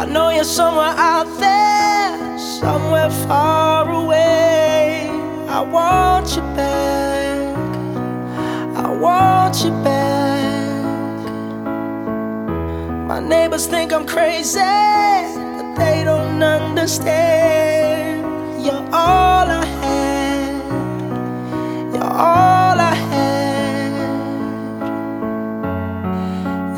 I know you're somewhere out there, somewhere far away. I want you back. I want you back. My neighbors think I'm crazy, but they don't understand. You're all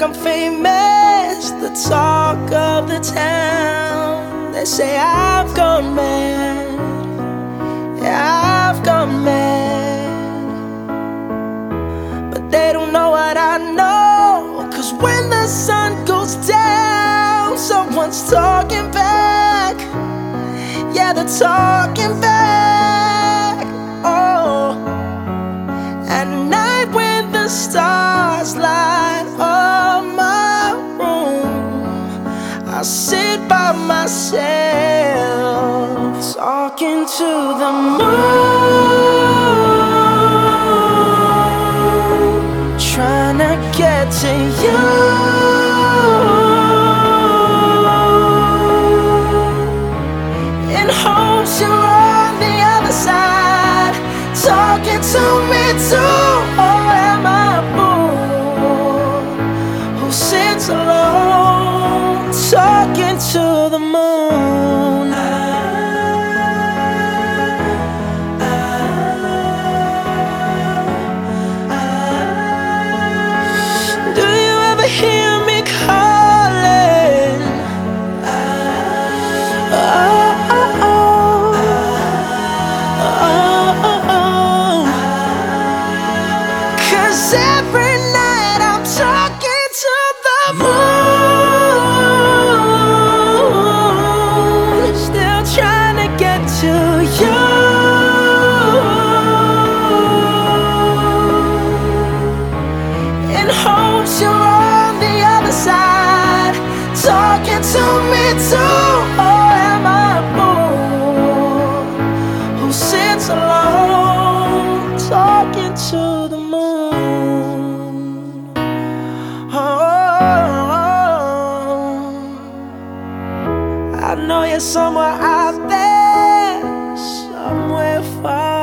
Like I'm famous, the talk of the town. They say I've gone mad. Yeah, I've gone mad. But they don't know what I know. Cause when the sun goes down, someone's talking back. Yeah, they're talking back. Myself talking to the moon, trying to get to you. In hopes you're on the other side, talking to me too. Or am I a fool who sits alone, talking to the I know you're somewhere out there, somewhere far.